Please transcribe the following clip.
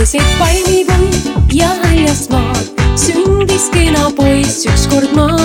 rohelised palmipomm ja väljas maal sündis kena poiss, ükskord ma